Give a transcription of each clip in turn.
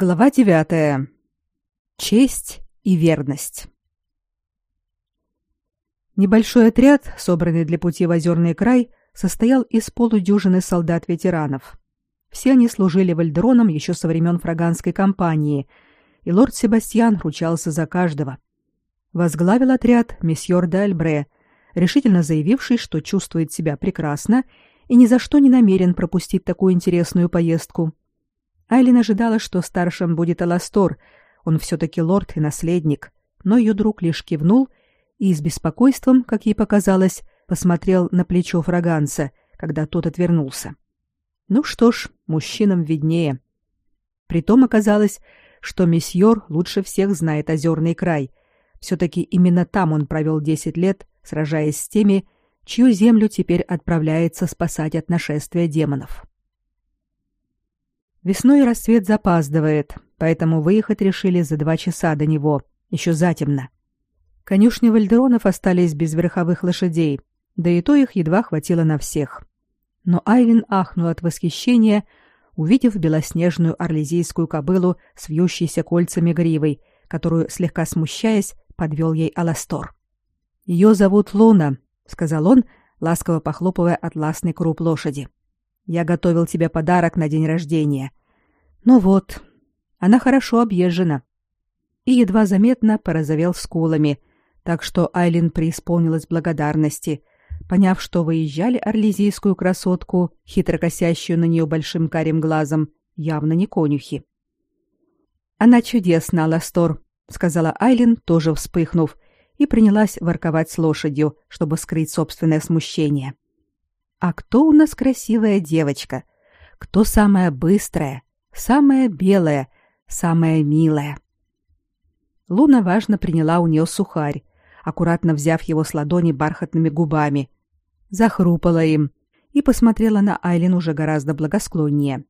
Глава девятая. Честь и верность. Небольшой отряд, собранный для пути в Озерный край, состоял из полудюжины солдат-ветеранов. Все они служили вальдероном еще со времен фраганской кампании, и лорд Себастьян ручался за каждого. Возглавил отряд месьеор де Альбре, решительно заявивший, что чувствует себя прекрасно и ни за что не намерен пропустить такую интересную поездку – Айлин ожидала, что старшим будет Аластор, он все-таки лорд и наследник, но ее друг лишь кивнул и с беспокойством, как ей показалось, посмотрел на плечо фраганца, когда тот отвернулся. Ну что ж, мужчинам виднее. Притом оказалось, что месьеор лучше всех знает озерный край. Все-таки именно там он провел десять лет, сражаясь с теми, чью землю теперь отправляется спасать от нашествия демонов. Весной рассвет запаздывает, поэтому выехать решили за два часа до него, еще затемно. Конюшни вальдеронов остались без верховых лошадей, да и то их едва хватило на всех. Но Айвин ахнул от восхищения, увидев белоснежную орлезийскую кобылу с вьющейся кольцами гривой, которую, слегка смущаясь, подвел ей Аластор. «Ее зовут Луна», — сказал он, ласково похлопывая атласный круп лошади. Я готовил тебе подарок на день рождения. Ну вот, она хорошо объезжена. И едва заметно порозовел скулами, так что Айлин преисполнилась благодарности, поняв, что выезжали орлезийскую красотку, хитро косящую на нее большим карим глазом, явно не конюхи. «Она чудесна, Ластор», — сказала Айлин, тоже вспыхнув, и принялась ворковать с лошадью, чтобы скрыть собственное смущение. — а кто у нас красивая девочка? Кто самая быстрая, самая белая, самая милая? Луна важно приняла у нее сухарь, аккуратно взяв его с ладони бархатными губами, захрупала им и посмотрела на Айлин уже гораздо благосклоннее.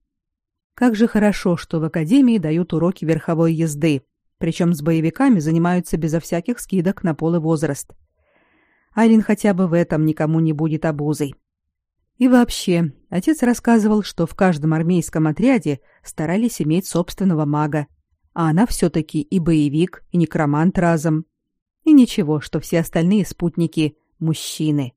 Как же хорошо, что в академии дают уроки верховой езды, причем с боевиками занимаются безо всяких скидок на пол и возраст. Айлин хотя бы в этом никому не будет обузой. И вообще, отец рассказывал, что в каждом армейском отряде старались иметь собственного мага, а она все-таки и боевик, и некромант разом. И ничего, что все остальные спутники – мужчины.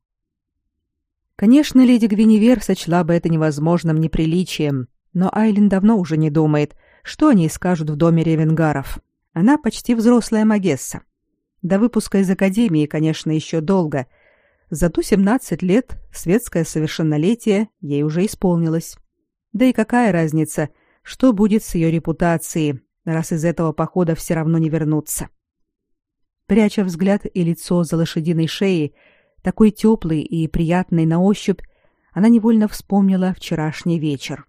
Конечно, леди Гвиневер сочла бы это невозможным неприличием, но Айлин давно уже не думает, что они скажут в доме ревенгаров. Она почти взрослая магесса. До выпуска из академии, конечно, еще долго – Зато 17 лет, светское совершеннолетие, ей уже исполнилось. Да и какая разница, что будет с ее репутацией, раз из этого похода все равно не вернуться. Пряча взгляд и лицо за лошадиной шеей, такой теплый и приятный на ощупь, она невольно вспомнила вчерашний вечер.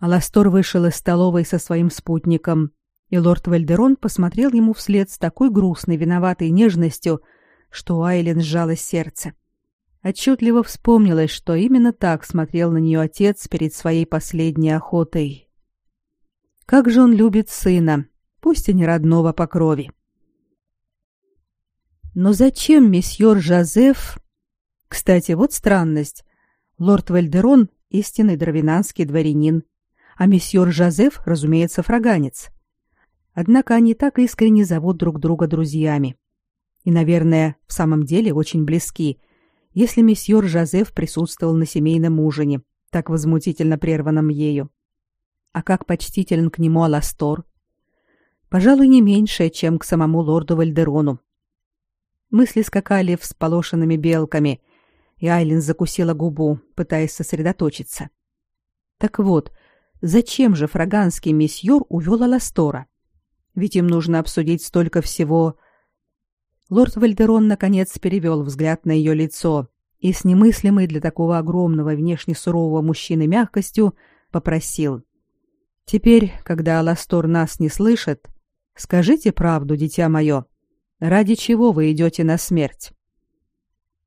Аластор вышел из столовой со своим спутником, и лорд Вальдерон посмотрел ему вслед с такой грустной, виноватой нежностью, что у Айлен сжалось сердце. Отчетливо вспомнилось, что именно так смотрел на нее отец перед своей последней охотой. Как же он любит сына, пусть и не родного по крови. Но зачем месьеор Жозеф... Кстати, вот странность. Лорд Вальдерон — истинный дровинанский дворянин, а месьеор Жозеф, разумеется, фраганец. Однако они так искренне зовут друг друга друзьями. И, наверное, в самом деле очень близки, если месьеор Жозеф присутствовал на семейном ужине, так возмутительно прерванном ею. А как почтителен к нему Аластор? Пожалуй, не меньше, чем к самому лорду Вальдерону. Мысли скакали всполошенными белками, и Айлин закусила губу, пытаясь сосредоточиться. Так вот, Зачем же фраганский месьеор увел Аластора? Ведь им нужно обсудить столько всего. Лорд Вальдерон наконец перевел взгляд на ее лицо и с немыслимой для такого огромного внешне сурового мужчины мягкостью попросил: "Теперь, когда Аластор нас не слышит, скажите правду, дитя мое. Ради чего вы идете на смерть?"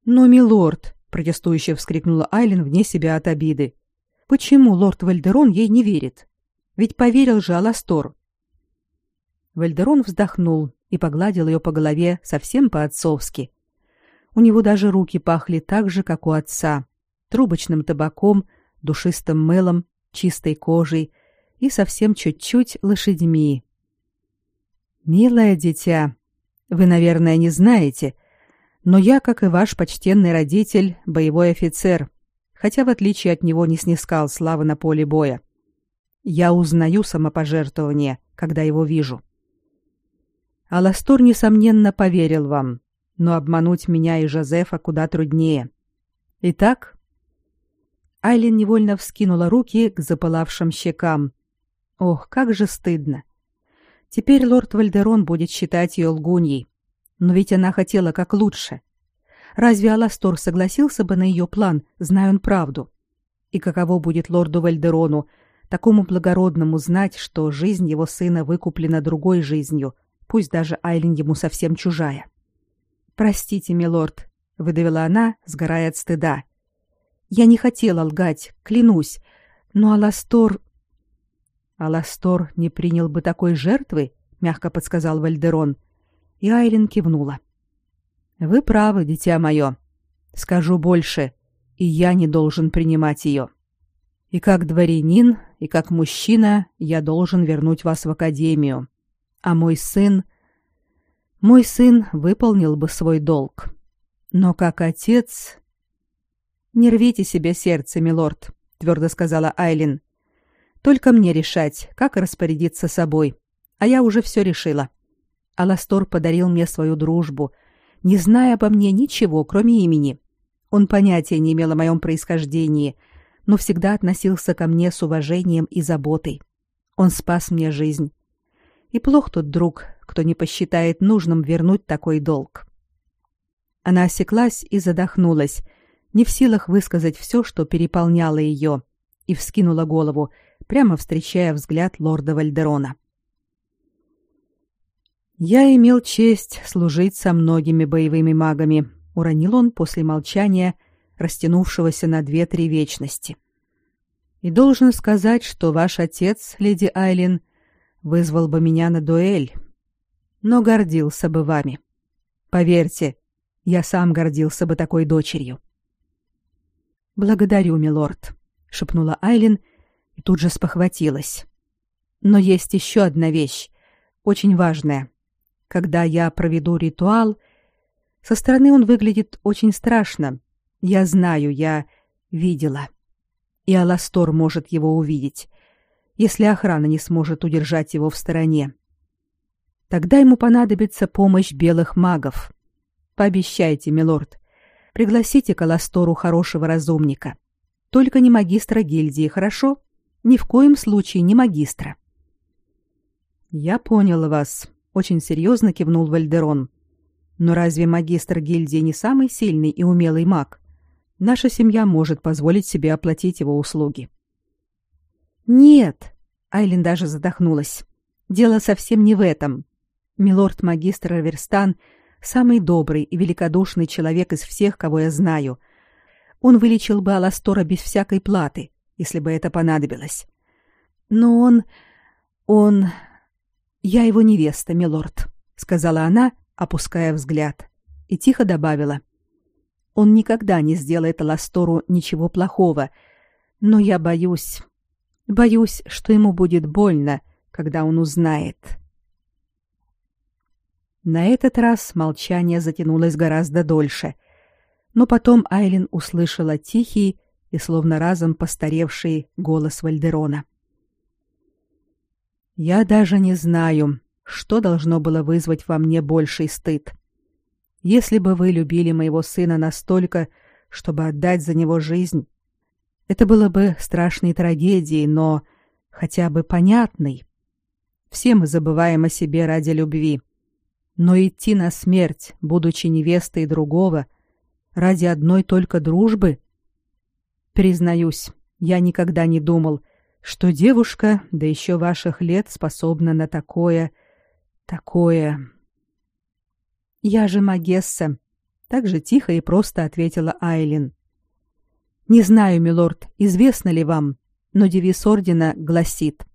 "Но милорд", протестующе вскрикнула Айлин вне себя от обиды. Почему лорд Вальдерон ей не верит? Ведь поверил же Аластор. Вальдерон вздохнул и погладил ее по голове совсем по-отцовски. У него даже руки пахли так же, как у отца, трубочным табаком, душистым мылом, чистой кожей и совсем чуть-чуть лошадьми. «Милое дитя, вы, наверное, не знаете, но я, как и ваш почтенный родитель, боевой офицер, хотя в отличие от него не снискал славы на поле боя. Я узнаю самопожертвование, когда его вижу. Аластор, несомненно, поверил вам, но обмануть меня и Жозефа куда труднее. Итак, Айлин невольно вскинула руки к запылавшим щекам. Ох, как же стыдно. Теперь лорд Вальдерон будет считать ее лгуньей. Но ведь она хотела как лучше. Разве Аластор согласился бы на ее план, зная он правду? И каково будет лорду Вальдерону, такому благородному, знать, что жизнь его сына выкуплена другой жизнью, пусть даже Айлин ему совсем чужая? «Простите, милорд», — выдавила она, сгорая от стыда. «Я не хотела лгать, клянусь, но Аластор...» «Аластор не принял бы такой жертвы?» — мягко подсказал Вальдерон. И Айлин кивнула. Вы правы, дитя мое. Скажу больше, и я не должен принимать ее. И как дворянин, и как мужчина я должен вернуть вас в академию. А мой сын... Мой сын выполнил бы свой долг. Но как отец... «Не рвите себе сердце, милорд», — твердо сказала Айлин. «Только мне решать, как распорядиться собой. А я уже все решила. Аластор подарил мне свою дружбу, не зная обо мне ничего, кроме имени. Он понятия не имел о моем происхождении, но всегда относился ко мне с уважением и заботой. Он спас мне жизнь. И плох тот друг, кто не посчитает нужным вернуть такой долг. Она осеклась и задохнулась, не в силах высказать все, что переполняло ее, и вскинула голову, прямо встречая взгляд лорда Вальдерона. Я имел честь служить со многими боевыми магами, уронил он после молчания, растянувшегося на две-три вечности. И должен сказать, что ваш отец, леди Айлин, вызвал бы меня на дуэль, но гордился бы вами. Поверьте, я сам гордился бы такой дочерью. Благодарю, милорд, шепнула Айлин и тут же спохватилась. Но есть еще одна вещь, очень важная когда я проведу ритуал, со стороны он выглядит очень страшно. Я знаю, я видела. И Аластор может его увидеть, если охрана не сможет удержать его в стороне. Тогда ему понадобится помощь белых магов. Пообещайте, милорд, пригласите к Аластору хорошего разумника. Только не магистра гильдии, хорошо? Ни в коем случае не магистра. Я понял вас, очень серьезно кивнул Вальдерон. Но разве магистр гильдии не самый сильный и умелый маг? Наша семья может позволить себе оплатить его услуги. Нет, Айлин даже задохнулась. Дело совсем не в этом. Милорд-магистр Аверстан самый добрый и великодушный человек из всех, кого я знаю. Он вылечил бы Аластора без всякой платы, если бы это понадобилось. Но он... он... «Я его невеста, милорд», — сказала она, опуская взгляд, и тихо добавила. «Он никогда не сделает Ластору ничего плохого, но я боюсь, боюсь, что ему будет больно, когда он узнает». На этот раз молчание затянулось гораздо дольше, но потом Айлин услышала тихий и словно разом постаревший голос Вальдерона. Я даже не знаю, что должно было вызвать во мне больший стыд. Если бы вы любили моего сына настолько, чтобы отдать за него жизнь, это было бы страшной трагедией, но хотя бы понятной. Все мы забываем о себе ради любви. Но идти на смерть, будучи невестой другого, ради одной только дружбы? Признаюсь, я никогда не думал, что девушка, да еще ваших лет, способна на такое, такое. Я же магесса, так же тихо и просто ответила Айлин. Не знаю, милорд, известно ли вам, но девиз ордена гласит: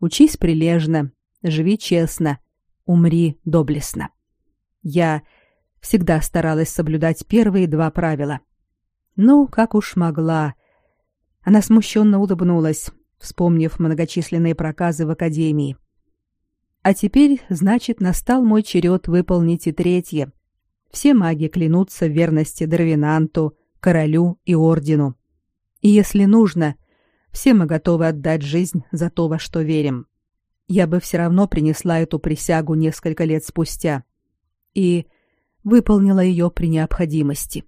Учись прилежно, живи честно, умри доблестно. Я всегда старалась соблюдать первые два правила. Ну, как уж могла. Она смущенно улыбнулась, вспомнив многочисленные проказы в академии. А теперь, значит, настал мой черед выполнить и третье. Все маги клянутся в верности Дарвинанту, королю и ордену. И если нужно, все мы готовы отдать жизнь за то, во что верим. Я бы все равно принесла эту присягу несколько лет спустя. И выполнила ее при необходимости.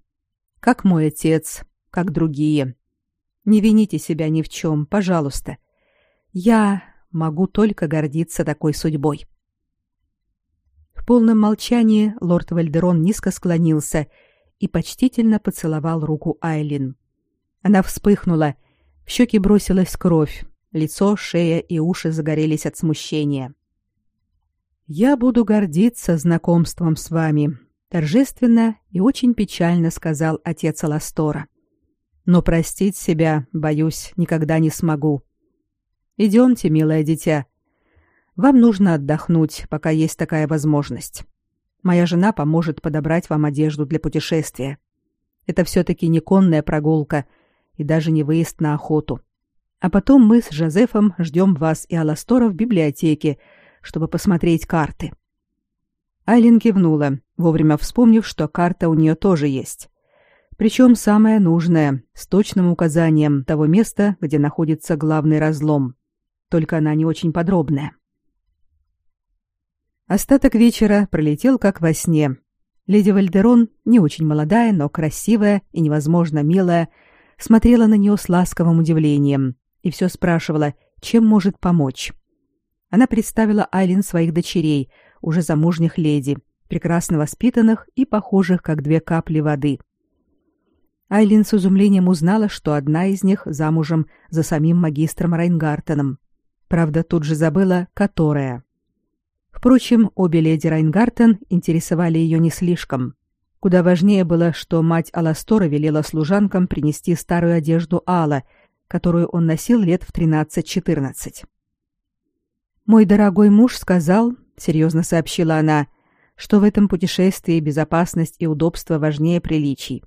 Как мой отец, как другие. Не вините себя ни в чем, пожалуйста. Я могу только гордиться такой судьбой. В полном молчании лорд Вальдерон низко склонился и почтительно поцеловал руку Айлин. Она вспыхнула, в щеки бросилась кровь, лицо, шея и уши загорелись от смущения. «Я буду гордиться знакомством с вами», — торжественно и очень печально сказал отец Аластора. «Но простить себя, боюсь, никогда не смогу. Идемте, милое дитя. Вам нужно отдохнуть, пока есть такая возможность. Моя жена поможет подобрать вам одежду для путешествия. Это все-таки не конная прогулка и даже не выезд на охоту. А потом мы с Жозефом ждем вас и Аластора в библиотеке, чтобы посмотреть карты». Айлин кивнула, вовремя вспомнив, что карта у нее тоже есть. Причем самая нужная, с точным указанием того места, где находится главный разлом только она не очень подробная. Остаток вечера пролетел как во сне. Леди Вальдерон, не очень молодая, но красивая и невозможно милая, смотрела на нее с ласковым удивлением и все спрашивала, чем может помочь. Она представила Айлин своих дочерей, уже замужних леди, прекрасно воспитанных и похожих как две капли воды. Айлин с изумлением узнала, что одна из них замужем за самим магистром Райнгартеном. Правда, тут же забыла, которая. Впрочем, обе леди Райнгартен интересовали ее не слишком. Куда важнее было, что мать Аластора велела служанкам принести старую одежду Алла, которую он носил лет в 13-14. «Мой дорогой муж сказал», — серьезно сообщила она, «что в этом путешествии безопасность и удобство важнее приличий.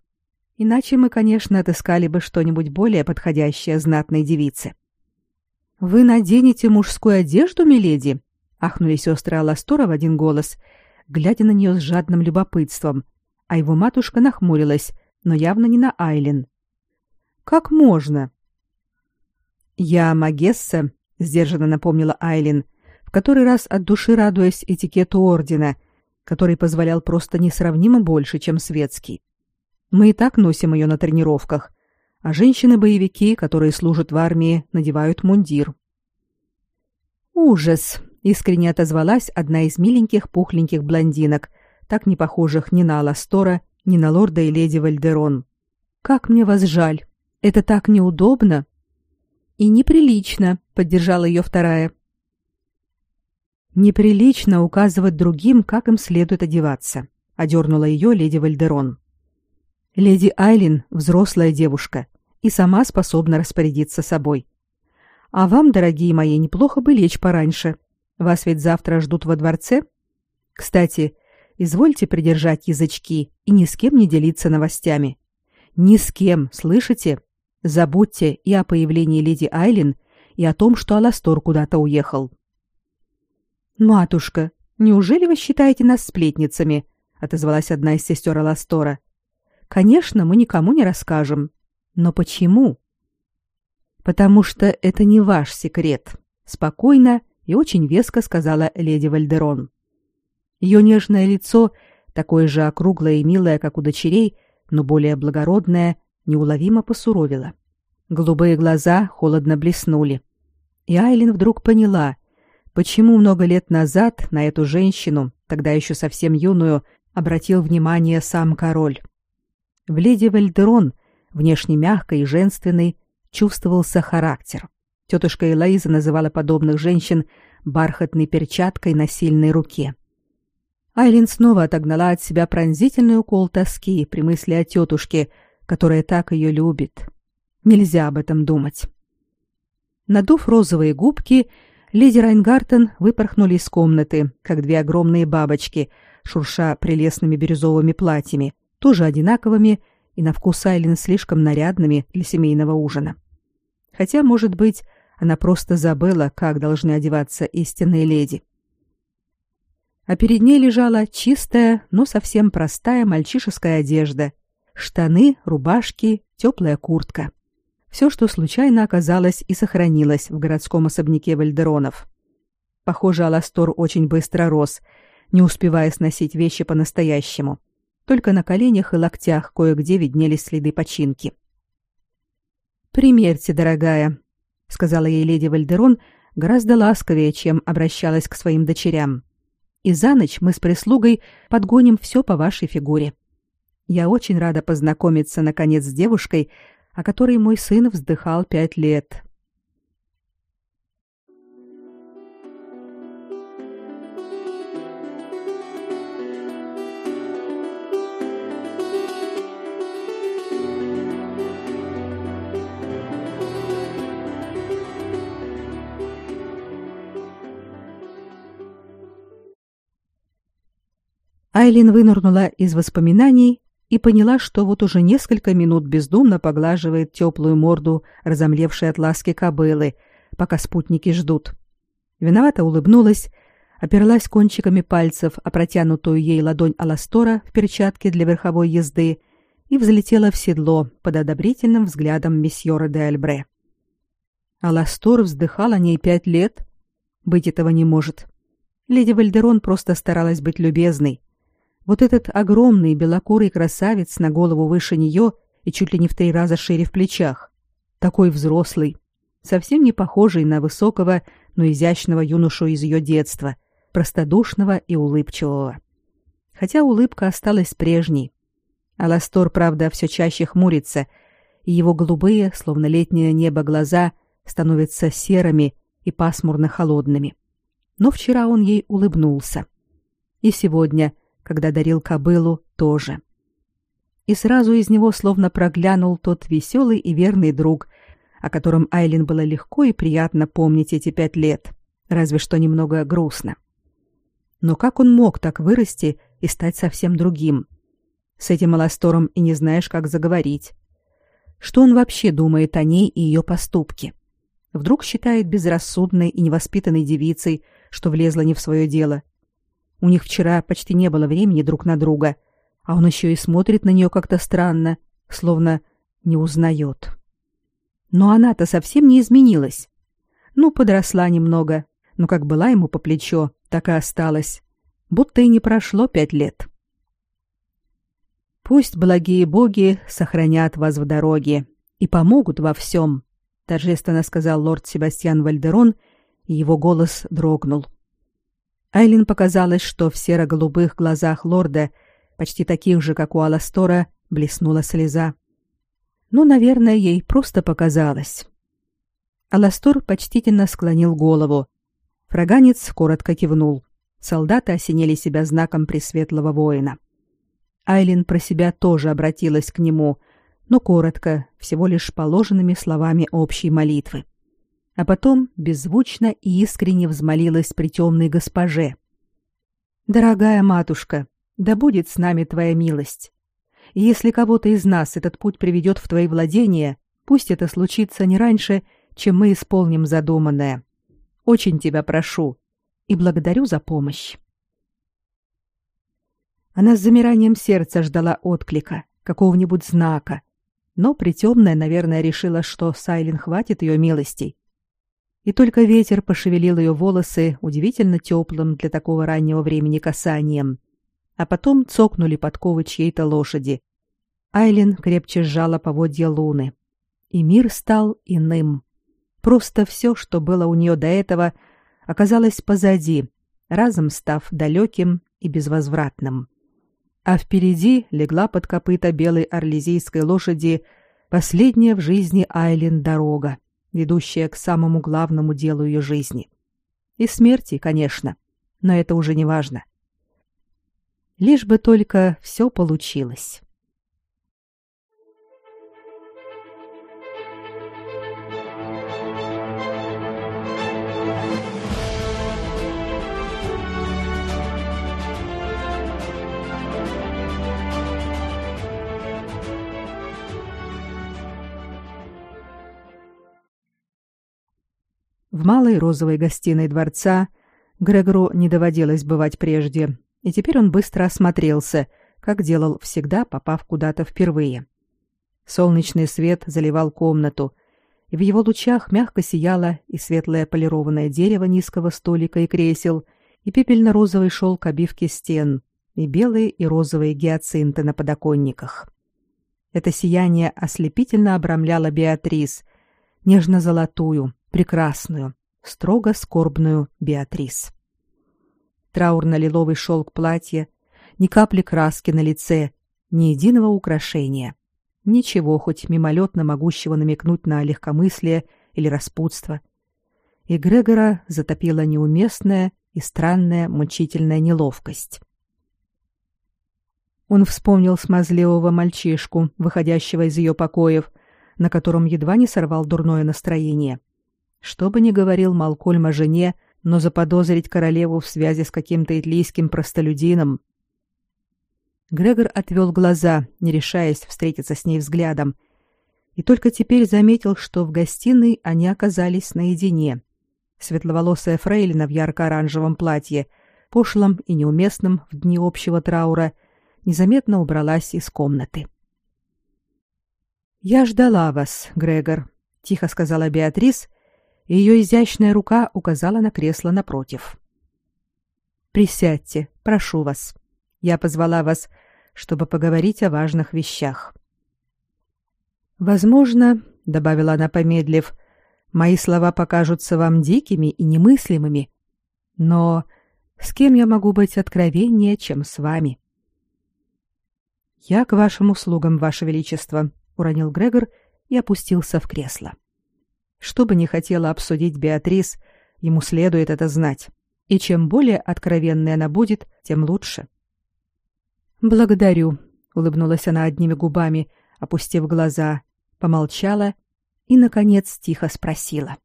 Иначе мы, конечно, отыскали бы что-нибудь более подходящее знатной девице». Вы наденете мужскую одежду, миледи? ахнули сестры Аластора в один голос, глядя на нее с жадным любопытством, а его матушка нахмурилась, но явно не на Айлин. Как можно? Я магесса, сдержанно напомнила Айлин, в который раз от души радуясь этикету ордена, который позволял просто несравнимо больше, чем светский. Мы и так носим ее на тренировках, а женщины-боевики, которые служат в армии, надевают мундир. Ужас, искренне отозвалась одна из миленьких пухленьких блондинок, так не похожих ни на Аластора, ни на лорда и леди Вальдерон. Как мне вас жаль. Это так неудобно и неприлично, поддержала ее вторая. Неприлично указывать другим, как им следует одеваться, одернула ее леди Вальдерон. Леди Айлин взрослая девушка и сама способна распорядиться собой. А вам, дорогие мои, неплохо бы лечь пораньше. Вас ведь завтра ждут во дворце. Кстати, извольте придержать язычки и ни с кем не делиться новостями. Ни с кем, слышите? Забудьте и о появлении леди Айлин, и о том, что Аластор куда-то уехал. Матушка, неужели вы считаете нас сплетницами? отозвалась одна из сестер Аластора. Конечно, мы никому не расскажем. Но почему? Потому что это не ваш секрет, спокойно и очень веско сказала леди Вальдерон. Ее нежное лицо, такое же округлое и милое, как у дочерей, но более благородное, неуловимо посуровило. Голубые глаза холодно блеснули. И Айлин вдруг поняла, почему много лет назад на эту женщину, тогда еще совсем юную, обратил внимание сам король. В леди Вальдерон внешне мягкой и женственной, чувствовался характер. Тетушка Элоиза называла подобных женщин бархатной перчаткой на сильной руке. Айлин снова отогнала от себя пронзительный укол тоски при мысли о тетушке, которая так ее любит. Нельзя об этом думать. Надув розовые губки, Леди Райнгартен выпорхнули из комнаты, как две огромные бабочки, шурша прелестными бирюзовыми платьями, тоже одинаковыми и на вкус Айлин слишком нарядными для семейного ужина. Хотя, может быть, она просто забыла, как должны одеваться истинные леди. А перед ней лежала чистая, но совсем простая мальчишеская одежда. Штаны, рубашки, теплая куртка. Все, что случайно оказалось и сохранилось в городском особняке Вальдеронов. Похоже, Аластор очень быстро рос, не успевая сносить вещи по-настоящему. Только на коленях и локтях кое-где виднелись следы починки. «Примерьте, дорогая», — сказала ей леди Вальдерон гораздо ласковее, чем обращалась к своим дочерям. «И за ночь мы с прислугой подгоним все по вашей фигуре. Я очень рада познакомиться, наконец, с девушкой, о которой мой сын вздыхал пять лет. Айлин вынырнула из воспоминаний и поняла, что вот уже несколько минут бездумно поглаживает теплую морду разомлевшей от ласки кобылы, пока спутники ждут. Виновато улыбнулась, оперлась кончиками пальцев о протянутую ей ладонь Аластора в перчатке для верховой езды и взлетела в седло под одобрительным взглядом месьора де Альбре. Аластор вздыхал о ней пять лет. Быть этого не может. Леди Вальдерон просто старалась быть любезной, вот этот огромный белокурый красавец на голову выше нее и чуть ли не в три раза шире в плечах. Такой взрослый, совсем не похожий на высокого, но изящного юношу из ее детства, простодушного и улыбчивого. Хотя улыбка осталась прежней. Аластор, правда, все чаще хмурится, и его голубые, словно летнее небо, глаза становятся серыми и пасмурно холодными. Но вчера он ей улыбнулся. И сегодня – когда дарил кобылу, тоже. И сразу из него словно проглянул тот веселый и верный друг, о котором Айлин было легко и приятно помнить эти пять лет, разве что немного грустно. Но как он мог так вырасти и стать совсем другим? С этим Аластором и не знаешь, как заговорить. Что он вообще думает о ней и ее поступке? Вдруг считает безрассудной и невоспитанной девицей, что влезла не в свое дело, у них вчера почти не было времени друг на друга, а он еще и смотрит на нее как-то странно, словно не узнает. Но она-то совсем не изменилась. Ну, подросла немного, но как была ему по плечо, так и осталась. Будто и не прошло пять лет. Пусть благие боги сохранят вас в дороге и помогут во всем, торжественно сказал лорд Себастьян Вальдерон, и его голос дрогнул. Айлин показалось, что в серо-голубых глазах лорда, почти таких же, как у Аластора, блеснула слеза. Ну, наверное, ей просто показалось. Аластор почтительно склонил голову. Фраганец коротко кивнул. Солдаты осенили себя знаком пресветлого воина. Айлин про себя тоже обратилась к нему, но коротко, всего лишь положенными словами общей молитвы а потом беззвучно и искренне взмолилась при темной госпоже. «Дорогая матушка, да будет с нами твоя милость. И если кого-то из нас этот путь приведет в твои владения, пусть это случится не раньше, чем мы исполним задуманное. Очень тебя прошу и благодарю за помощь». Она с замиранием сердца ждала отклика, какого-нибудь знака, но притемная, наверное, решила, что Сайлин хватит ее милостей, и только ветер пошевелил ее волосы удивительно теплым для такого раннего времени касанием. А потом цокнули подковы чьей-то лошади. Айлин крепче сжала поводья луны. И мир стал иным. Просто все, что было у нее до этого, оказалось позади, разом став далеким и безвозвратным. А впереди легла под копыта белой орлезийской лошади последняя в жизни Айлин дорога ведущая к самому главному делу ее жизни. И смерти, конечно, но это уже не важно. Лишь бы только все получилось. В малой розовой гостиной дворца Грегору не доводилось бывать прежде, и теперь он быстро осмотрелся, как делал всегда, попав куда-то впервые. Солнечный свет заливал комнату, и в его лучах мягко сияло и светлое полированное дерево низкого столика и кресел, и пепельно-розовый шелк обивки стен, и белые и розовые гиацинты на подоконниках. Это сияние ослепительно обрамляло Беатрис, нежно-золотую, прекрасную, строго скорбную Беатрис. Траурно-лиловый шелк платья, ни капли краски на лице, ни единого украшения. Ничего хоть мимолетно могущего намекнуть на легкомыслие или распутство. И Грегора затопила неуместная и странная мучительная неловкость. Он вспомнил смазливого мальчишку, выходящего из ее покоев, на котором едва не сорвал дурное настроение. Что бы ни говорил Малкольм о жене, но заподозрить королеву в связи с каким-то итлийским простолюдином. Грегор отвел глаза, не решаясь встретиться с ней взглядом, и только теперь заметил, что в гостиной они оказались наедине. Светловолосая фрейлина в ярко-оранжевом платье, пошлом и неуместном в дни общего траура — незаметно убралась из комнаты. «Я ждала вас, Грегор», — тихо сказала Беатрис, ее изящная рука указала на кресло напротив. «Присядьте, прошу вас. Я позвала вас, чтобы поговорить о важных вещах». «Возможно», — добавила она, помедлив, — «мои слова покажутся вам дикими и немыслимыми, но с кем я могу быть откровеннее, чем с вами?» Я к вашим услугам, ваше величество, уронил Грегор и опустился в кресло. Что бы ни хотела обсудить Беатрис, ему следует это знать. И чем более откровенной она будет, тем лучше. Благодарю, улыбнулась она одними губами, опустив глаза, помолчала и наконец тихо спросила: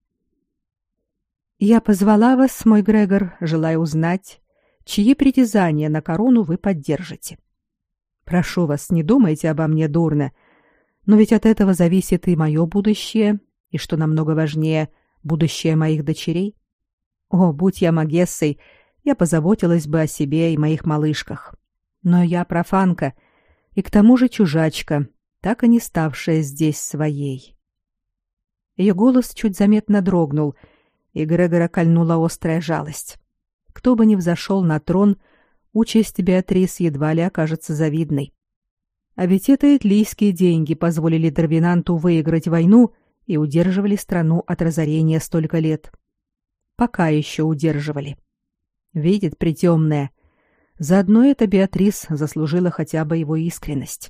Я позвала вас, мой Грегор, желая узнать, чьи притязания на корону вы поддержите. Прошу вас, не думайте обо мне дурно. Но ведь от этого зависит и мое будущее, и, что намного важнее, будущее моих дочерей. О, будь я Магессой, я позаботилась бы о себе и моих малышках. Но я профанка, и к тому же чужачка, так и не ставшая здесь своей. Ее голос чуть заметно дрогнул, и Грегора кольнула острая жалость. Кто бы ни взошел на трон, участь Беатрис едва ли окажется завидной. А ведь это итлийские деньги позволили Дарвинанту выиграть войну и удерживали страну от разорения столько лет. Пока еще удерживали. Видит притемная. Заодно эта Беатрис заслужила хотя бы его искренность.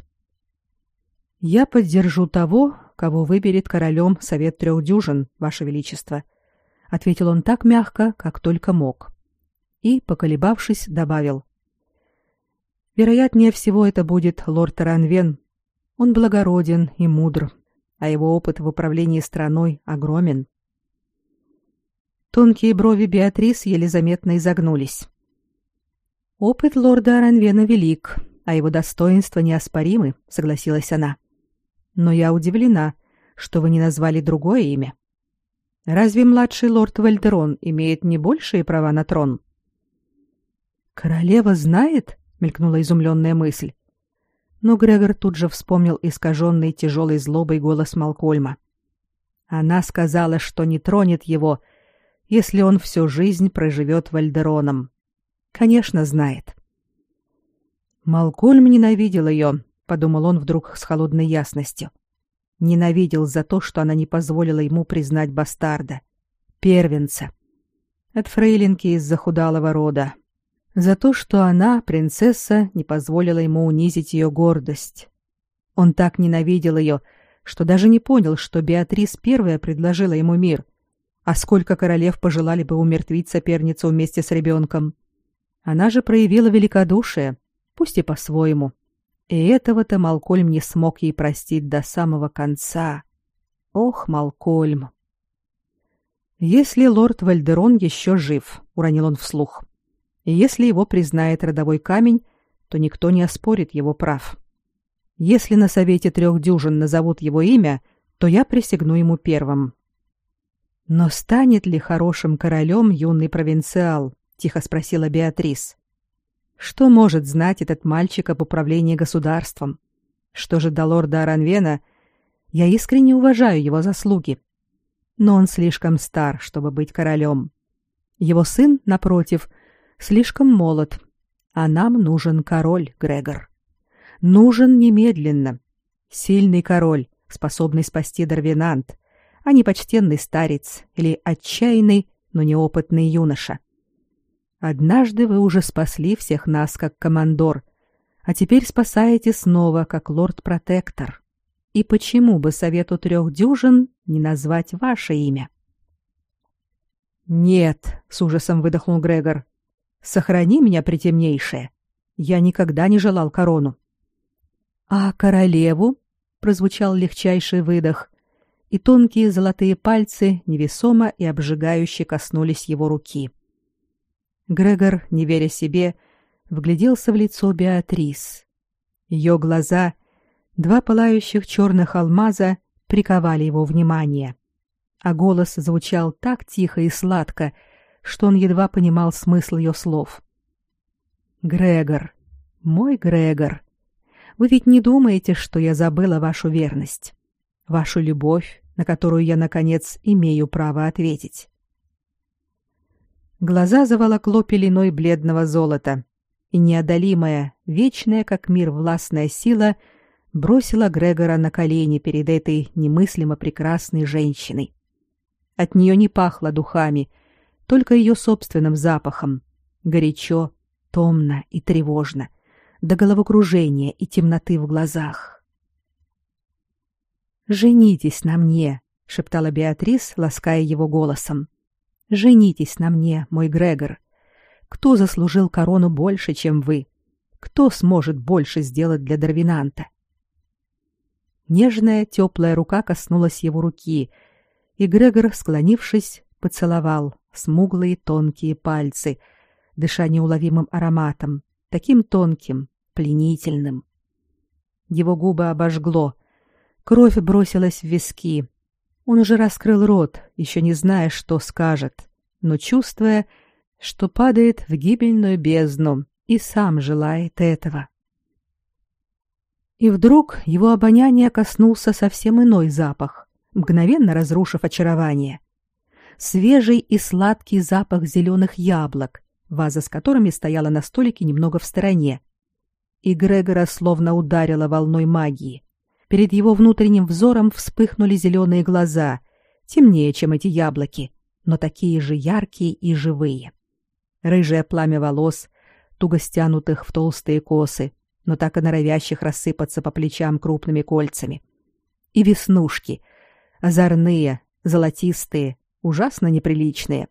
«Я поддержу того, кого выберет королем совет трех дюжин, ваше величество», — ответил он так мягко, как только мог. И, поколебавшись, добавил. Вероятнее всего это будет лорд Ранвен. Он благороден и мудр, а его опыт в управлении страной огромен. Тонкие брови Беатрис еле заметно изогнулись. Опыт лорда Ранвена велик, а его достоинства неоспоримы, согласилась она. Но я удивлена, что вы не назвали другое имя. Разве младший лорд Вальдерон имеет не большие права на трон? Королева знает? мелькнула изумленная мысль. Но Грегор тут же вспомнил искаженный тяжелой злобой голос Малкольма. Она сказала, что не тронет его, если он всю жизнь проживет Вальдероном. Конечно, знает. Малкольм ненавидел ее, подумал он вдруг с холодной ясностью. Ненавидел за то, что она не позволила ему признать бастарда, первенца. От фрейлинки из захудалого рода, за то, что она, принцесса, не позволила ему унизить ее гордость. Он так ненавидел ее, что даже не понял, что Беатрис первая предложила ему мир, а сколько королев пожелали бы умертвить соперницу вместе с ребенком. Она же проявила великодушие, пусть и по-своему. И этого-то Малкольм не смог ей простить до самого конца. Ох, Малкольм! Если лорд Вальдерон еще жив, уронил он вслух, и если его признает родовой камень, то никто не оспорит его прав. Если на совете трех дюжин назовут его имя, то я присягну ему первым. Но станет ли хорошим королем юный провинциал? тихо спросила Беатрис. Что может знать этот мальчик об управлении государством? Что же до лорда Аранвена? Я искренне уважаю его заслуги. Но он слишком стар, чтобы быть королем. Его сын, напротив, слишком молод. А нам нужен король, Грегор. Нужен немедленно. Сильный король, способный спасти Дарвинант, а не почтенный старец или отчаянный, но неопытный юноша. Однажды вы уже спасли всех нас как командор, а теперь спасаете снова как лорд-протектор. И почему бы совету трех дюжин не назвать ваше имя? Нет, с ужасом выдохнул Грегор. Сохрани меня, притемнейшее. Я никогда не желал корону. А королеву? прозвучал легчайший выдох, и тонкие золотые пальцы невесомо и обжигающе коснулись его руки. Грегор, не веря себе, вгляделся в лицо Беатрис. Ее глаза, два пылающих черных алмаза, приковали его внимание, а голос звучал так тихо и сладко, что он едва понимал смысл ее слов. «Грегор, мой Грегор, вы ведь не думаете, что я забыла вашу верность, вашу любовь, на которую я, наконец, имею право ответить?» Глаза заволокло пеленой бледного золота, и неодолимая, вечная как мир властная сила бросила Грегора на колени перед этой немыслимо прекрасной женщиной. От нее не пахло духами, только ее собственным запахом, горячо, томно и тревожно, до головокружения и темноты в глазах. «Женитесь на мне», — шептала Беатрис, лаская его голосом. Женитесь на мне, мой Грегор. Кто заслужил корону больше, чем вы? Кто сможет больше сделать для Дарвинанта? Нежная, теплая рука коснулась его руки, и Грегор, склонившись, поцеловал смуглые тонкие пальцы, дыша неуловимым ароматом, таким тонким, пленительным. Его губы обожгло, кровь бросилась в виски, он уже раскрыл рот, еще не зная, что скажет, но чувствуя, что падает в гибельную бездну и сам желает этого. И вдруг его обоняние коснулся совсем иной запах, мгновенно разрушив очарование. Свежий и сладкий запах зеленых яблок, ваза с которыми стояла на столике немного в стороне. И Грегора словно ударила волной магии. Перед его внутренним взором вспыхнули зеленые глаза, темнее, чем эти яблоки, но такие же яркие и живые. Рыжее пламя волос, туго стянутых в толстые косы, но так и норовящих рассыпаться по плечам крупными кольцами. И веснушки, озорные, золотистые, ужасно неприличные,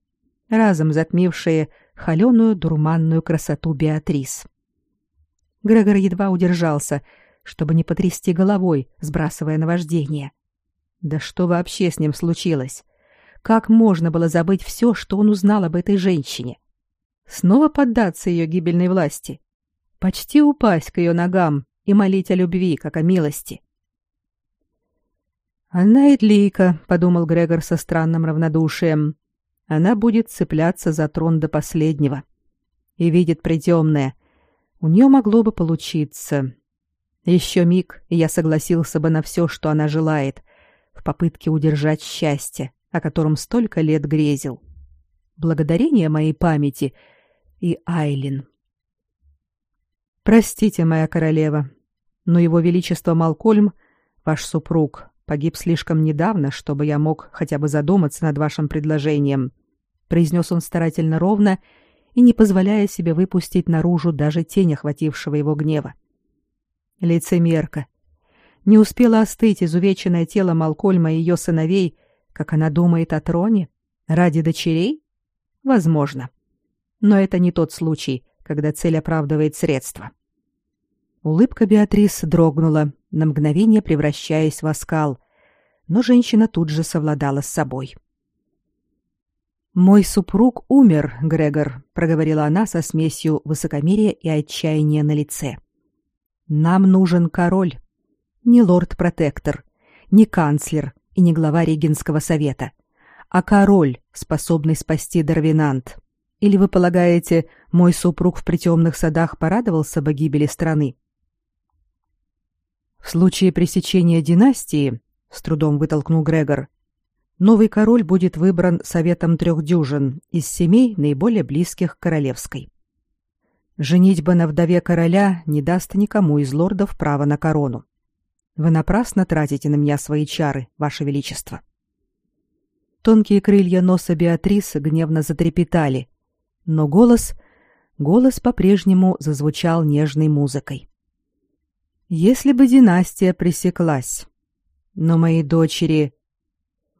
разом затмившие холеную дурманную красоту Беатрис. Грегор едва удержался — чтобы не потрясти головой, сбрасывая наваждение. Да что вообще с ним случилось? Как можно было забыть все, что он узнал об этой женщине? Снова поддаться ее гибельной власти? Почти упасть к ее ногам и молить о любви, как о милости? «Она Эдлийка», — подумал Грегор со странным равнодушием. «Она будет цепляться за трон до последнего. И видит притемное. У нее могло бы получиться. Еще миг, и я согласился бы на все, что она желает, в попытке удержать счастье, о котором столько лет грезил. Благодарение моей памяти и Айлин. Простите, моя королева, но его величество Малкольм, ваш супруг, погиб слишком недавно, чтобы я мог хотя бы задуматься над вашим предложением, произнес он старательно ровно и не позволяя себе выпустить наружу даже тень охватившего его гнева. Лицемерка. Не успела остыть изувеченное тело Малкольма и ее сыновей, как она думает о троне? Ради дочерей? Возможно. Но это не тот случай, когда цель оправдывает средства. Улыбка Беатрис дрогнула, на мгновение превращаясь в оскал, но женщина тут же совладала с собой. «Мой супруг умер, Грегор», — проговорила она со смесью высокомерия и отчаяния на лице. Нам нужен король, не лорд-протектор, не канцлер и не глава регенского совета, а король, способный спасти Дарвинант. Или вы полагаете, мой супруг в притемных садах порадовался бы гибели страны? В случае пресечения династии, с трудом вытолкнул Грегор, новый король будет выбран советом трех дюжин из семей, наиболее близких к королевской. Женитьба на вдове короля не даст никому из лордов права на корону. Вы напрасно тратите на меня свои чары, ваше величество. Тонкие крылья носа Беатрисы гневно затрепетали, но голос, голос по-прежнему зазвучал нежной музыкой. Если бы династия пресеклась, но мои дочери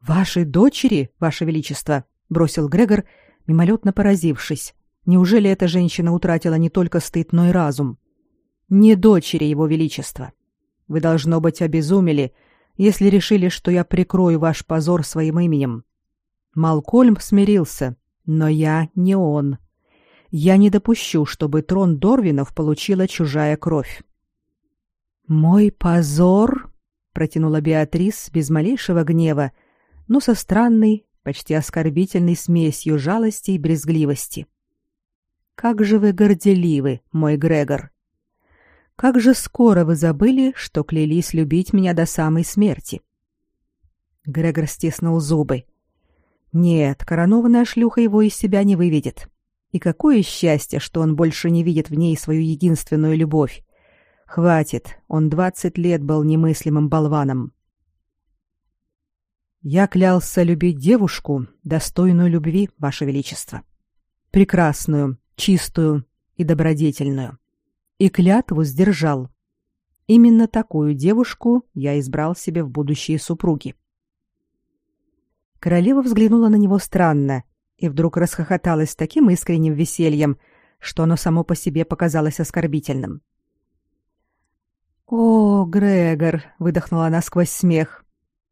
Ваши дочери, ваше величество, бросил Грегор, мимолетно поразившись. Неужели эта женщина утратила не только стыд, но и разум? Не дочери его величества. Вы должно быть обезумели, если решили, что я прикрою ваш позор своим именем. Малкольм смирился, но я не он. Я не допущу, чтобы трон Дорвинов получила чужая кровь. Мой позор, протянула Беатрис без малейшего гнева, но со странной, почти оскорбительной смесью жалости и брезгливости. Как же вы горделивы, мой Грегор. Как же скоро вы забыли, что клялись любить меня до самой смерти. Грегор стиснул зубы. Нет, коронованная шлюха его из себя не выведет. И какое счастье, что он больше не видит в ней свою единственную любовь. Хватит, он двадцать лет был немыслимым болваном. Я клялся любить девушку, достойную любви, ваше величество. Прекрасную, чистую и добродетельную. И клятву сдержал. Именно такую девушку я избрал себе в будущие супруги. Королева взглянула на него странно и вдруг расхохоталась таким искренним весельем, что оно само по себе показалось оскорбительным. «О, Грегор!» — выдохнула она сквозь смех.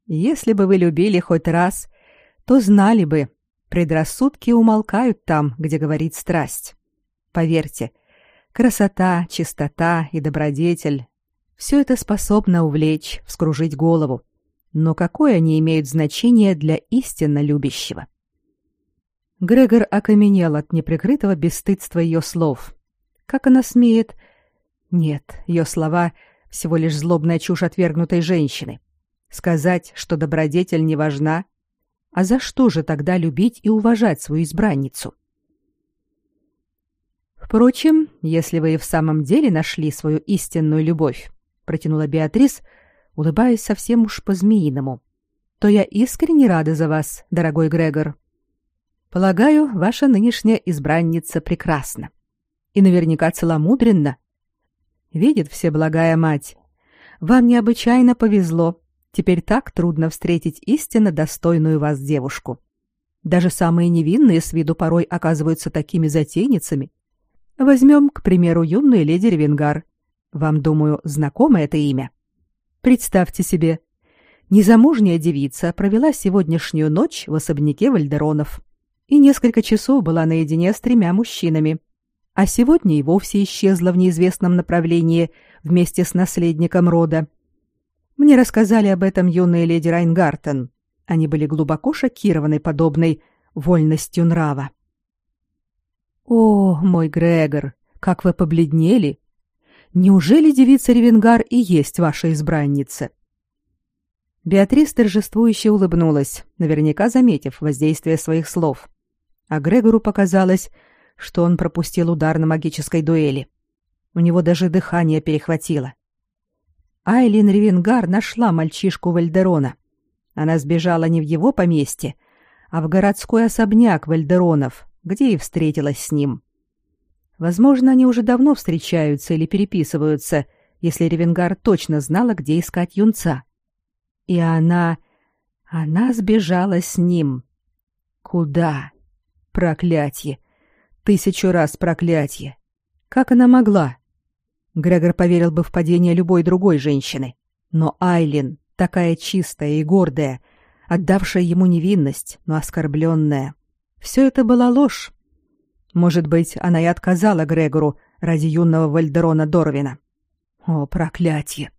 Если бы вы любили хоть раз, то знали бы, предрассудки умолкают там, где говорит страсть. Поверьте, красота, чистота и добродетель — все это способно увлечь, вскружить голову. Но какое они имеют значение для истинно любящего? Грегор окаменел от неприкрытого бесстыдства ее слов. Как она смеет... Нет, ее слова — всего лишь злобная чушь отвергнутой женщины. Сказать, что добродетель не важна? А за что же тогда любить и уважать свою избранницу? Впрочем, если вы и в самом деле нашли свою истинную любовь, протянула Беатрис, улыбаясь совсем уж по-змеиному, то я искренне рада за вас, дорогой Грегор. Полагаю, ваша нынешняя избранница прекрасна и наверняка целомудренна. Видит все благая мать. Вам необычайно повезло, Теперь так трудно встретить истинно достойную вас девушку. Даже самые невинные с виду порой оказываются такими затейницами. Возьмем, к примеру, юную леди Ревенгар. Вам, думаю, знакомо это имя. Представьте себе, незамужняя девица провела сегодняшнюю ночь в особняке Вальдеронов и несколько часов была наедине с тремя мужчинами, а сегодня и вовсе исчезла в неизвестном направлении вместе с наследником рода мне рассказали об этом юные леди Райнгартен. Они были глубоко шокированы подобной вольностью нрава. О, мой Грегор, как вы побледнели! Неужели девица Ревенгар и есть ваша избранница? Беатрис торжествующе улыбнулась, наверняка заметив воздействие своих слов. А Грегору показалось, что он пропустил удар на магической дуэли. У него даже дыхание перехватило. Айлин Ревенгар нашла мальчишку Вальдерона. Она сбежала не в его поместье, а в городской особняк Вальдеронов, где и встретилась с ним. Возможно, они уже давно встречаются или переписываются, если Ревенгар точно знала, где искать юнца. И она... она сбежала с ним. Куда? Проклятье! Тысячу раз проклятье! Как она могла? Грегор поверил бы в падение любой другой женщины. Но Айлин, такая чистая и гордая, отдавшая ему невинность, но оскорбленная. Все это была ложь. Может быть, она и отказала Грегору ради юного Вальдерона Дорвина. О, проклятие!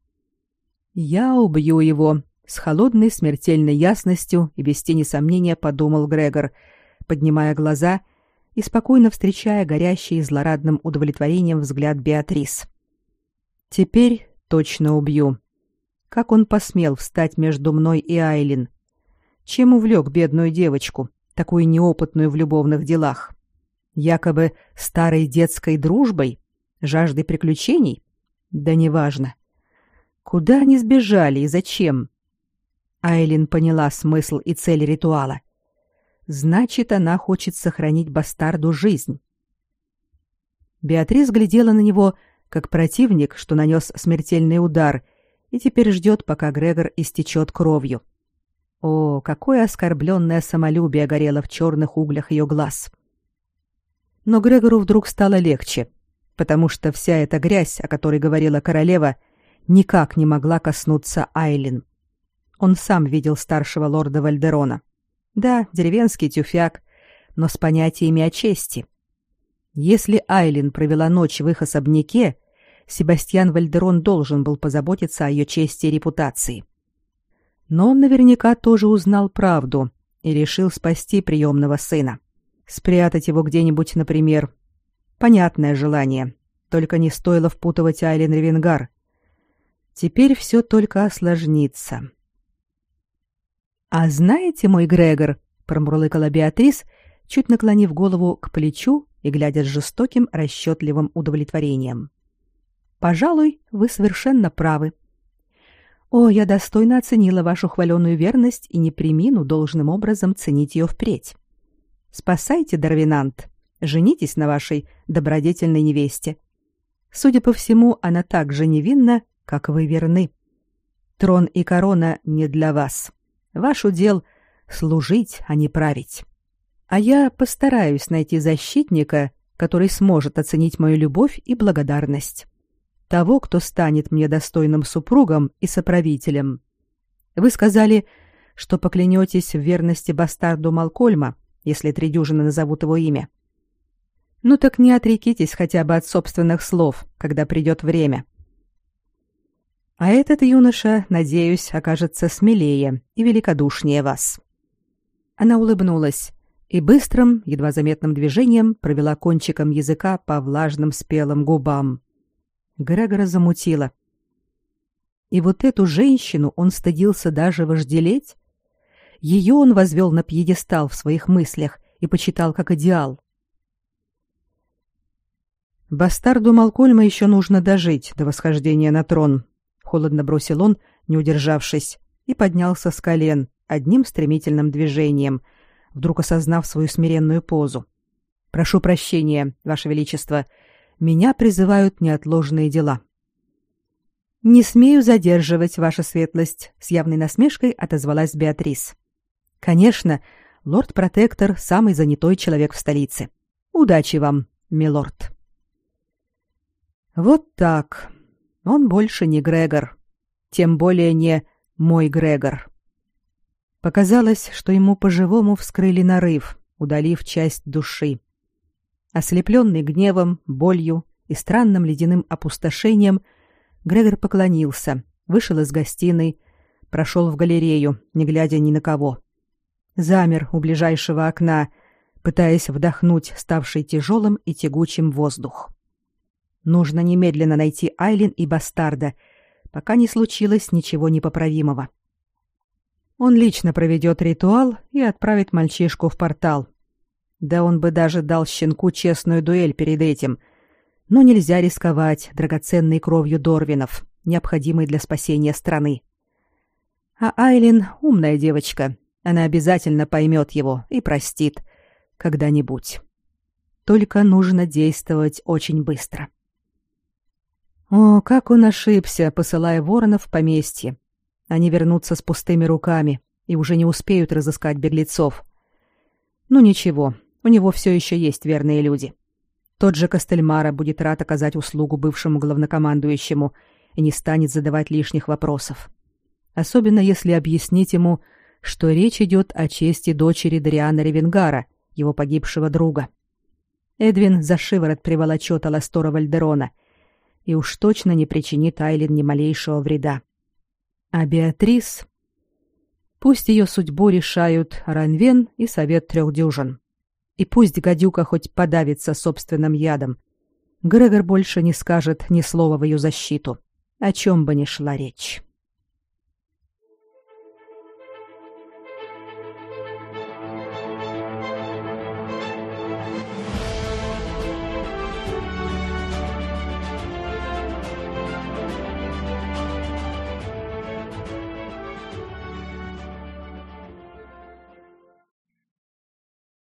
Я убью его, С холодной смертельной ясностью и без тени сомнения подумал Грегор, поднимая глаза и спокойно встречая горящий злорадным удовлетворением взгляд Беатрис. Теперь точно убью. Как он посмел встать между мной и Айлин? Чем увлек бедную девочку, такую неопытную в любовных делах? Якобы старой детской дружбой? Жаждой приключений? Да неважно. Куда они сбежали и зачем? Айлин поняла смысл и цель ритуала. Значит, она хочет сохранить бастарду жизнь. Беатрис глядела на него, как противник, что нанес смертельный удар — и теперь ждет, пока Грегор истечет кровью. О, какое оскорбленное самолюбие горело в черных углях ее глаз! Но Грегору вдруг стало легче, потому что вся эта грязь, о которой говорила королева, никак не могла коснуться Айлин. Он сам видел старшего лорда Вальдерона. Да, деревенский тюфяк, но с понятиями о чести. Если Айлин провела ночь в их особняке, Себастьян Вальдерон должен был позаботиться о ее чести и репутации. Но он наверняка тоже узнал правду и решил спасти приемного сына. Спрятать его где-нибудь, например. Понятное желание, только не стоило впутывать Айлен Ревенгар. Теперь все только осложнится. «А знаете, мой Грегор», — промурлыкала Беатрис, чуть наклонив голову к плечу и глядя с жестоким расчетливым удовлетворением. Пожалуй, вы совершенно правы. О, я достойно оценила вашу хваленую верность и не примину должным образом ценить ее впредь. Спасайте, Дарвинант, женитесь на вашей добродетельной невесте. Судя по всему, она так же невинна, как вы верны. Трон и корона не для вас. Ваш удел — служить, а не править. А я постараюсь найти защитника, который сможет оценить мою любовь и благодарность того, кто станет мне достойным супругом и соправителем. Вы сказали, что поклянетесь в верности бастарду Малкольма, если три дюжины назовут его имя. Ну так не отрекитесь хотя бы от собственных слов, когда придет время. А этот юноша, надеюсь, окажется смелее и великодушнее вас. Она улыбнулась и быстрым, едва заметным движением провела кончиком языка по влажным спелым губам. Грегора замутило. И вот эту женщину он стыдился даже вожделеть? Ее он возвел на пьедестал в своих мыслях и почитал как идеал. Бастарду Малкольма еще нужно дожить до восхождения на трон, холодно бросил он, не удержавшись, и поднялся с колен одним стремительным движением, вдруг осознав свою смиренную позу. Прошу прощения, ваше величество, меня призывают неотложные дела. Не смею задерживать ваша светлость, с явной насмешкой отозвалась Беатрис. Конечно, лорд-протектор самый занятой человек в столице. Удачи вам, милорд. Вот так. Он больше не Грегор, тем более не мой Грегор. Показалось, что ему по-живому вскрыли нарыв, удалив часть души. Ослепленный гневом, болью и странным ледяным опустошением, Грегор поклонился, вышел из гостиной, прошел в галерею, не глядя ни на кого. Замер у ближайшего окна, пытаясь вдохнуть ставший тяжелым и тягучим воздух. Нужно немедленно найти Айлин и Бастарда, пока не случилось ничего непоправимого. Он лично проведет ритуал и отправит мальчишку в портал, да он бы даже дал щенку честную дуэль перед этим. Но нельзя рисковать драгоценной кровью Дорвинов, необходимой для спасения страны. А Айлин умная девочка. Она обязательно поймет его и простит когда-нибудь. Только нужно действовать очень быстро. О, как он ошибся, посылая воронов в поместье. Они вернутся с пустыми руками и уже не успеют разыскать беглецов. Ну ничего, у него все еще есть верные люди. Тот же Костельмара будет рад оказать услугу бывшему главнокомандующему и не станет задавать лишних вопросов. Особенно если объяснить ему, что речь идет о чести дочери Дариана Ревенгара, его погибшего друга. Эдвин за шиворот приволочет Аластора Вальдерона и уж точно не причинит Айлин ни малейшего вреда. А Беатрис... Пусть ее судьбу решают Ранвен и Совет Трех Дюжин. И пусть гадюка хоть подавится собственным ядом. Грегор больше не скажет ни слова в ее защиту, о чем бы ни шла речь.